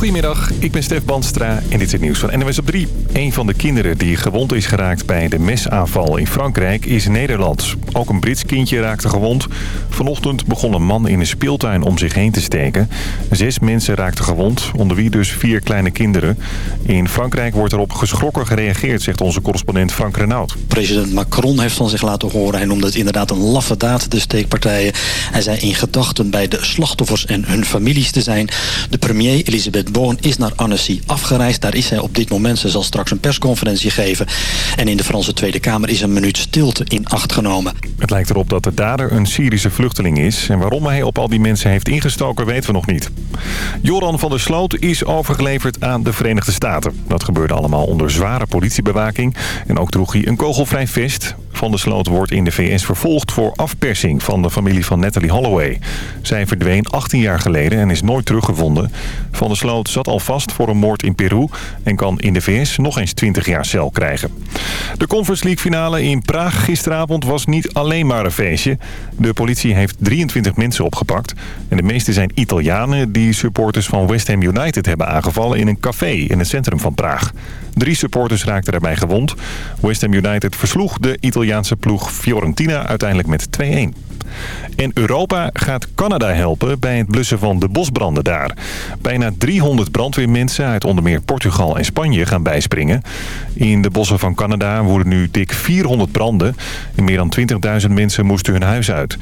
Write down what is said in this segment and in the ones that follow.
Goedemiddag, ik ben Stef Bandstra en dit is het nieuws van NWS op 3. Een van de kinderen die gewond is geraakt bij de mesaanval in Frankrijk is Nederlands. Ook een Brits kindje raakte gewond. Vanochtend begon een man in een speeltuin om zich heen te steken. Zes mensen raakten gewond, onder wie dus vier kleine kinderen. In Frankrijk wordt erop geschrokken gereageerd, zegt onze correspondent Frank Renaud. President Macron heeft van zich laten horen. Hij noemde het inderdaad een laffe daad, de steekpartijen. Hij zei in gedachten bij de slachtoffers en hun families te zijn. De premier Elisabeth Boon is naar Annecy afgereisd. Daar is hij op dit moment. Ze zal straks een persconferentie geven. En in de Franse Tweede Kamer is een minuut stilte in acht genomen. Het lijkt erop dat de dader een Syrische vluchteling is. En waarom hij op al die mensen heeft ingestoken weten we nog niet. Joran van der Sloot is overgeleverd aan de Verenigde Staten. Dat gebeurde allemaal onder zware politiebewaking. En ook droeg hij een kogelvrij vest. Van der Sloot wordt in de VS vervolgd voor afpersing van de familie van Natalie Holloway. Zij verdween 18 jaar geleden en is nooit teruggevonden. Van der Sloot zat al vast voor een moord in Peru... en kan in de VS nog eens 20 jaar cel krijgen. De Conference League finale in Praag gisteravond was niet alleen maar een feestje. De politie heeft 23 mensen opgepakt. En de meeste zijn Italianen die supporters van West Ham United hebben aangevallen... in een café in het centrum van Praag. Drie supporters raakten daarbij gewond. West Ham United versloeg de Italiaanse ploeg Fiorentina uiteindelijk met 2-1. En Europa gaat Canada helpen bij het blussen van de bosbranden daar. Bijna 300 brandweermensen uit onder meer Portugal en Spanje gaan bijspringen. In de bossen van Canada worden nu dik 400 branden. En meer dan 20.000 mensen moesten hun huis uit.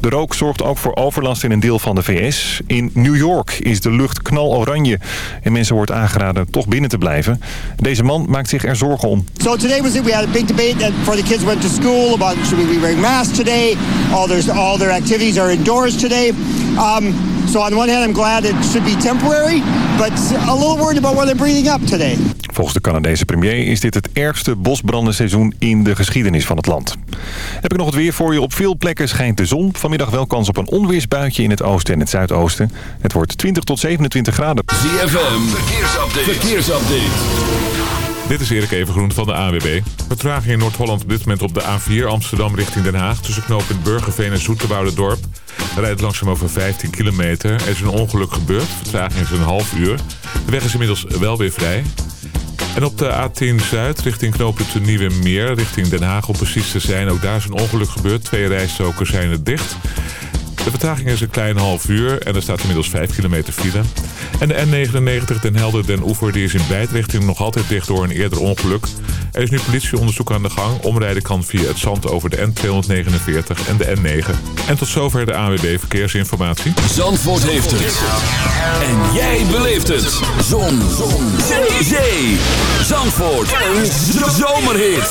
De rook zorgt ook voor overlast in een deel van de VS. In New York is de lucht knaloranje. En mensen wordt aangeraden toch binnen te blijven. Deze man maakt zich er zorgen om. So today was it. We had a big debate for the kids went to school about should we be today. All their activities are indoors today. Um, so on one hand, I'm glad it should be temporary, but a little worried about what they're breathing up today. Volgens de Canadese premier is dit het ergste bosbrandenseizoen in de geschiedenis van het land. Heb ik nog het weer voor je. Op veel plekken schijnt de zon. Vanmiddag wel kans op een onweersbuitje in het oosten en het zuidoosten. Het wordt 20 tot 27 graden. ZFM, verkeersupdate. verkeersupdate. Dit is Erik Evengroen van de AWB. Vertraging in Noord-Holland op dit moment op de A4 Amsterdam richting Den Haag... tussen knooppunt Burgerveen en Dorp. Rijdt langzaam over 15 kilometer. Er is een ongeluk gebeurd. Vertraging is een half uur. De weg is inmiddels wel weer vrij. En op de A10 Zuid richting knooppunt Nieuwe Meer... richting Den Haag op precies te zijn. Ook daar is een ongeluk gebeurd. Twee rijstokers zijn er dicht... De vertraging is een klein half uur en er staat inmiddels 5 kilometer file. En de N99 Den Helder Den Oever die is in beide nog altijd dicht door een eerder ongeluk. Er is nu politieonderzoek aan de gang. Omrijden kan via het zand over de N249 en de N9. En tot zover de AWB Verkeersinformatie. Zandvoort heeft het. En jij beleeft het. Zon. Zon. Zee. Zee. Zandvoort. Een zomerhit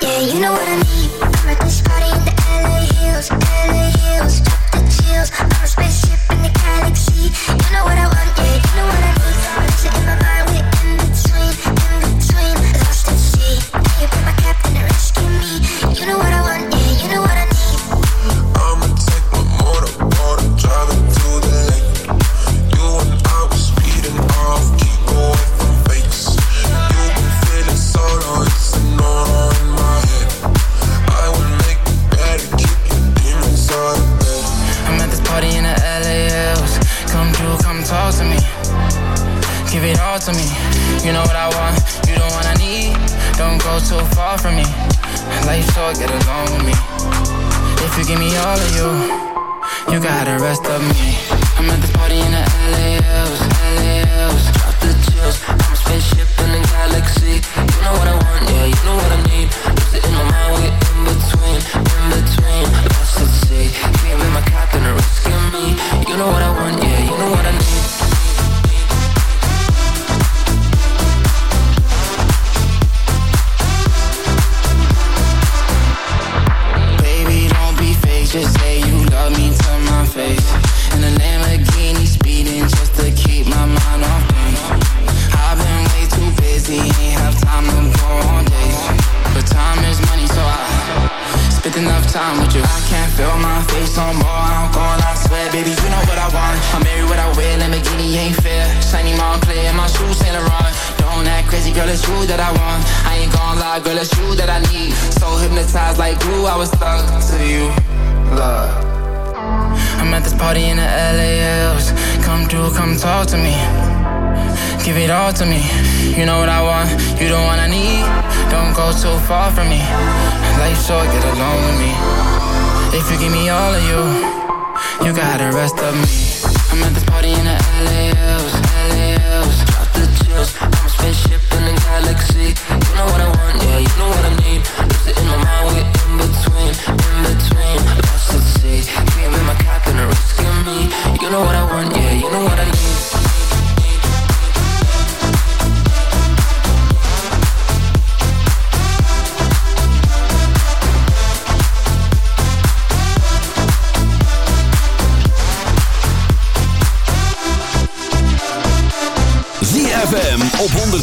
Yeah, you know what I mean. do, I was stuck to you, love. I'm at this party in the LALs. Come through, come talk to me. Give it all to me. You know what I want, you don't want I need. Don't go too far from me. Life's short, get along with me. If you give me all of you, you got the rest of me. I'm at this party in the LAOs, LAOs. Drop the chills, I'm a spaceship in galaxy. You know what I want, yeah, you know what I need. It in mind, we're in between, in between. Lost at sea, my risking me. You know what I want, yeah.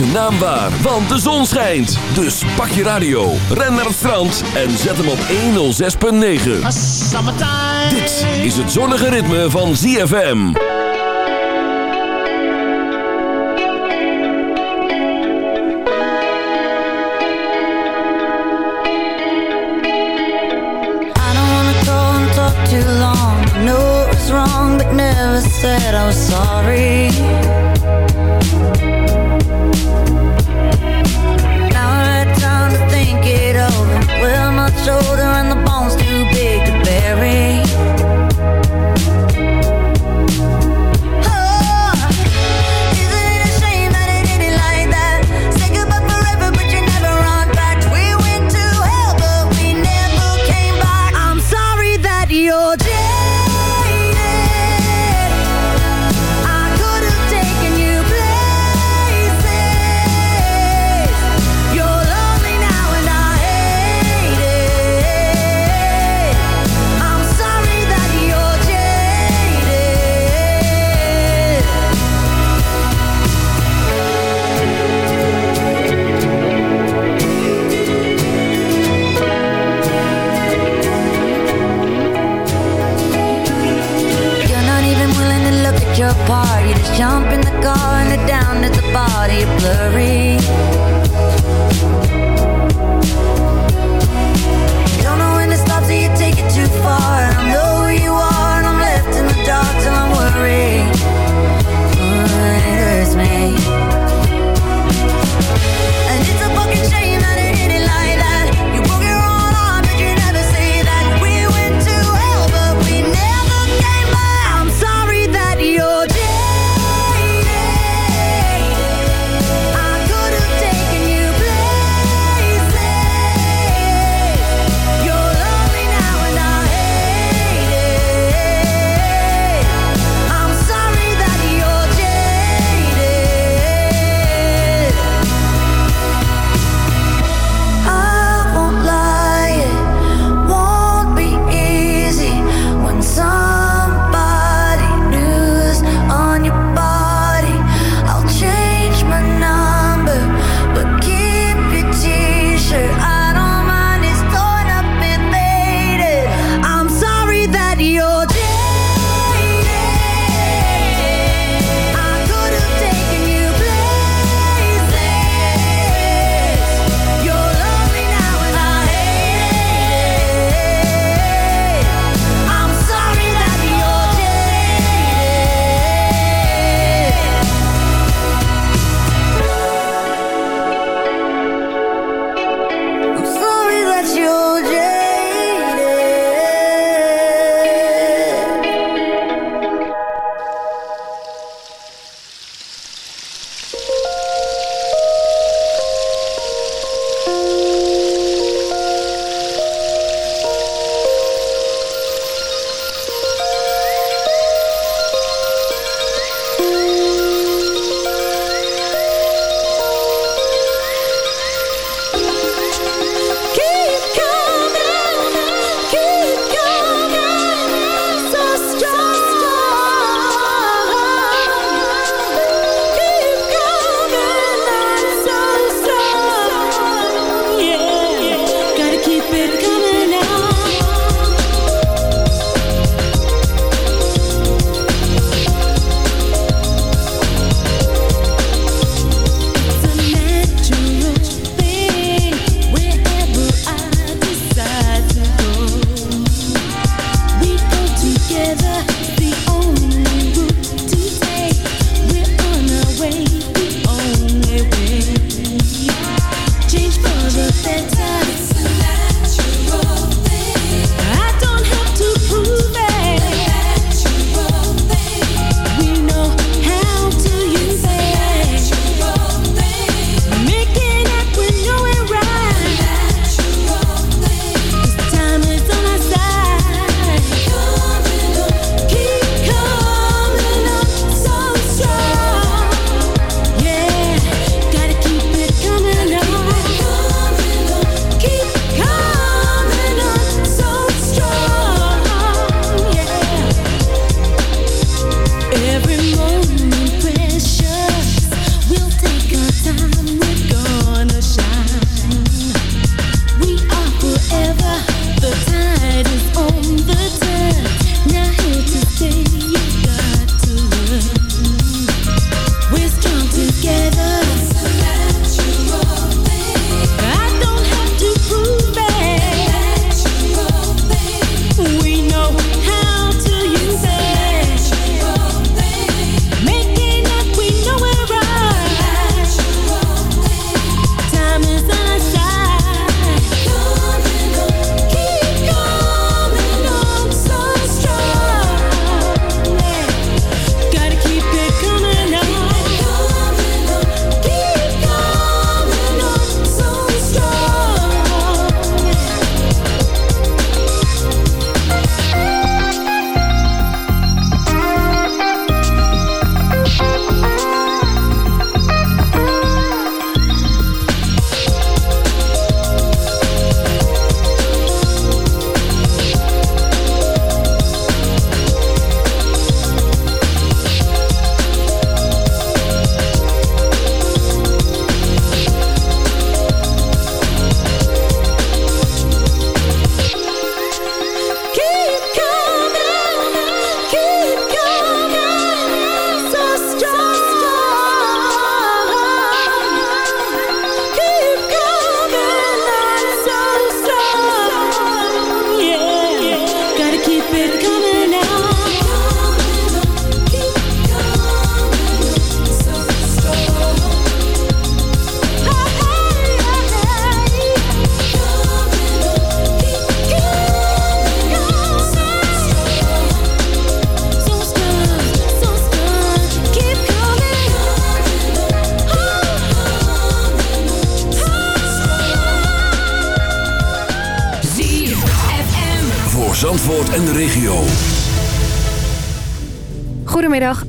maakt zijn naam waar, want de zon schijnt. Dus pak je radio, ren naar het strand en zet hem op 106.9. Dit is het zonnige ritme van ZFM. Too long, I know wrong, but never said I was sorry Now it's time to think it over. Will my shoulder and Jump in the car and they're down at the body you're blurry.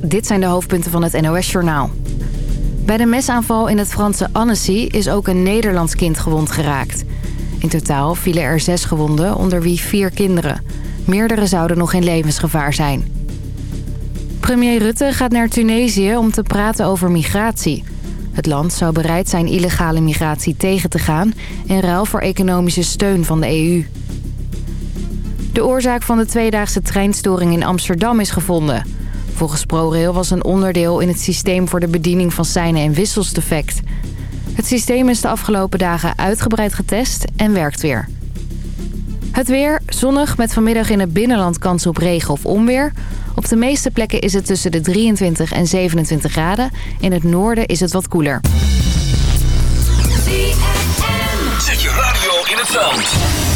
dit zijn de hoofdpunten van het NOS-journaal. Bij de mesaanval in het Franse Annecy is ook een Nederlands kind gewond geraakt. In totaal vielen er zes gewonden, onder wie vier kinderen. Meerdere zouden nog in levensgevaar zijn. Premier Rutte gaat naar Tunesië om te praten over migratie. Het land zou bereid zijn illegale migratie tegen te gaan... in ruil voor economische steun van de EU. De oorzaak van de tweedaagse treinstoring in Amsterdam is gevonden... Volgens ProRail was een onderdeel in het systeem voor de bediening van seinen en wissels defect. Het systeem is de afgelopen dagen uitgebreid getest en werkt weer. Het weer, zonnig met vanmiddag in het binnenland kans op regen of onweer. Op de meeste plekken is het tussen de 23 en 27 graden. In het noorden is het wat koeler. Zet je radio in het zand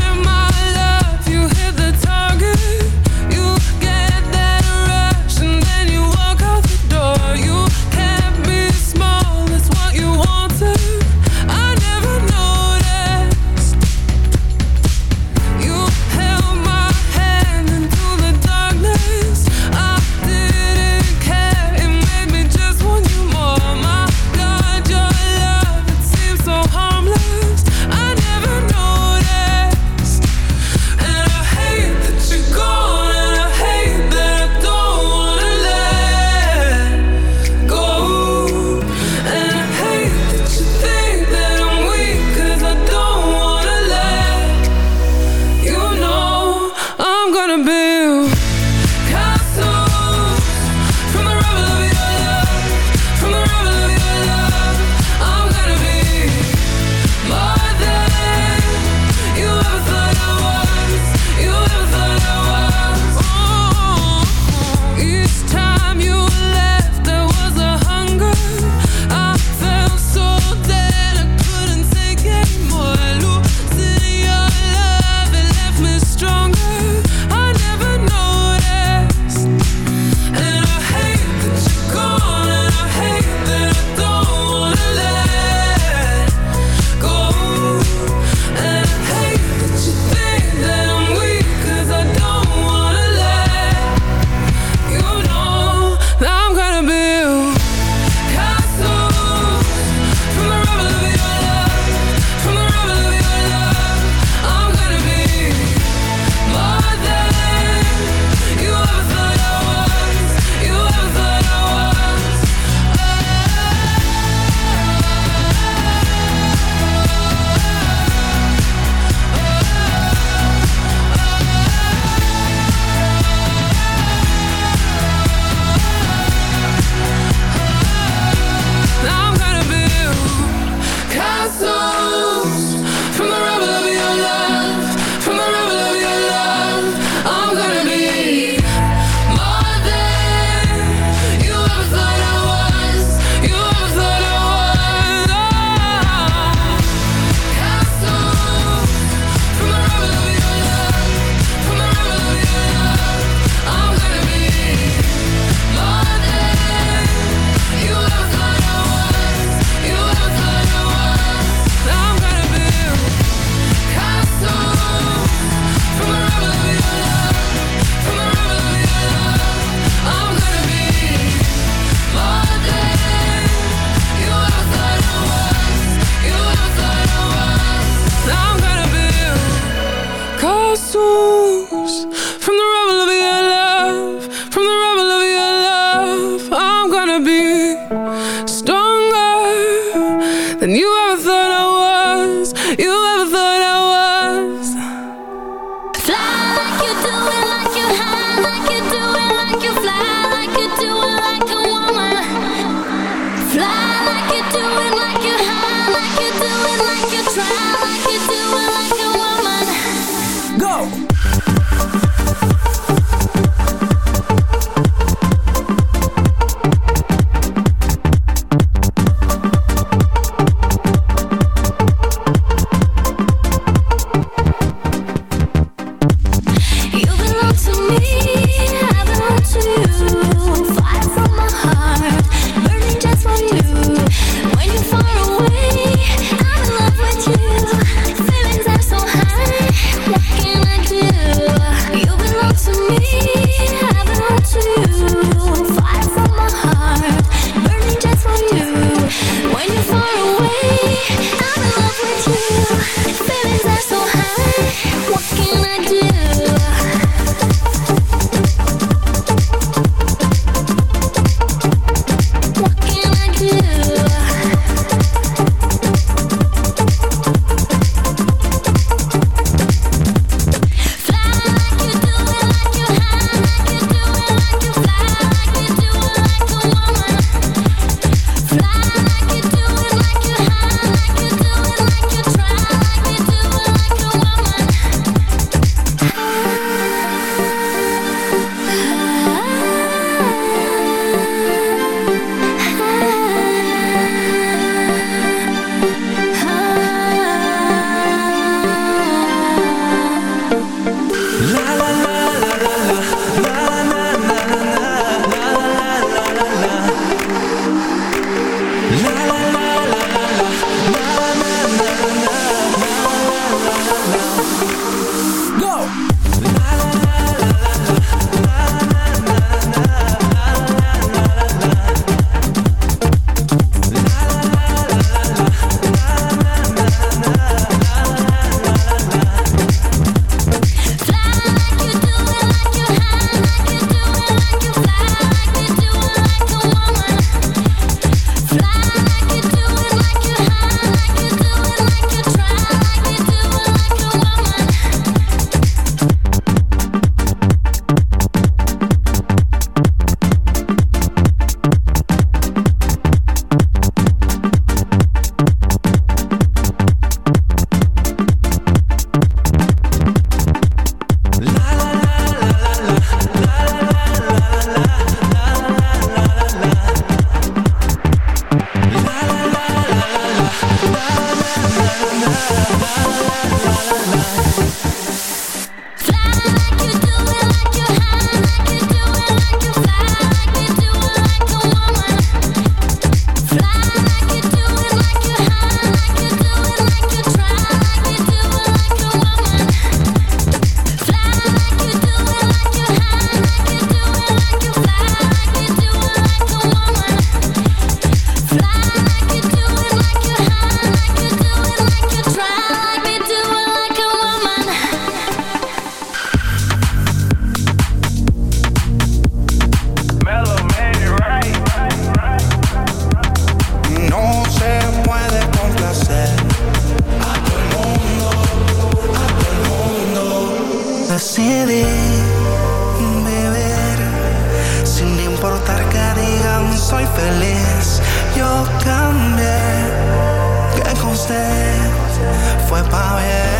fue pa' bien.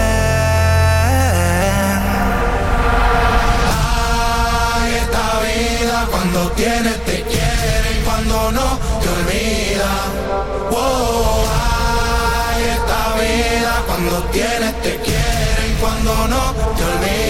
Ay, esta vida cuando tienes te quiere y cuando no te olvida. Wow. Ay, esta vida cuando tienes te quiere y cuando no te olvida.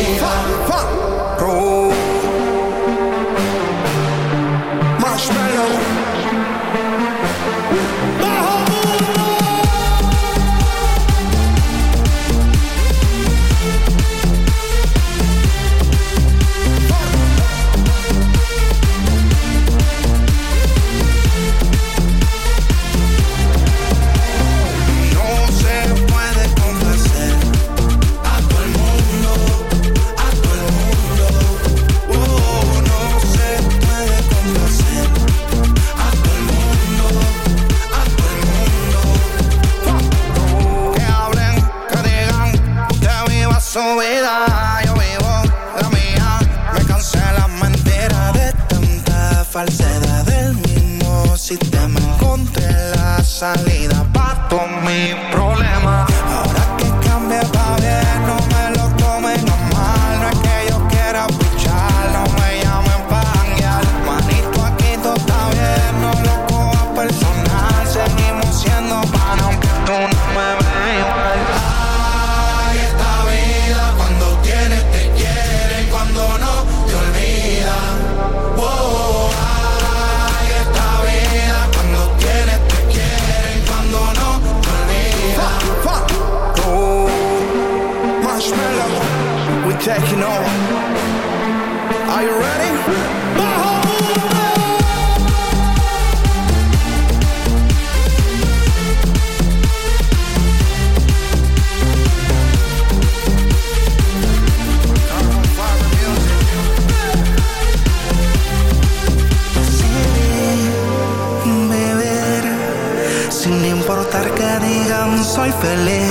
No, are? Sin importar que digan soy feliz.